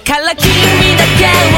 から君だけを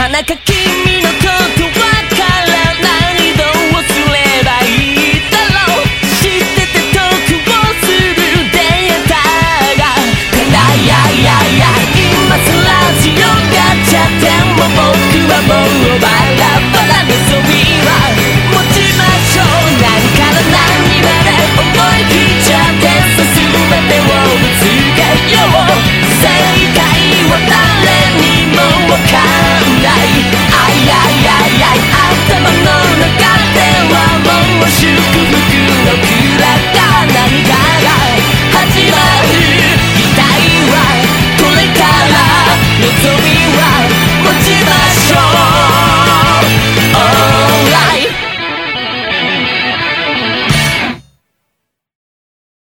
田中圭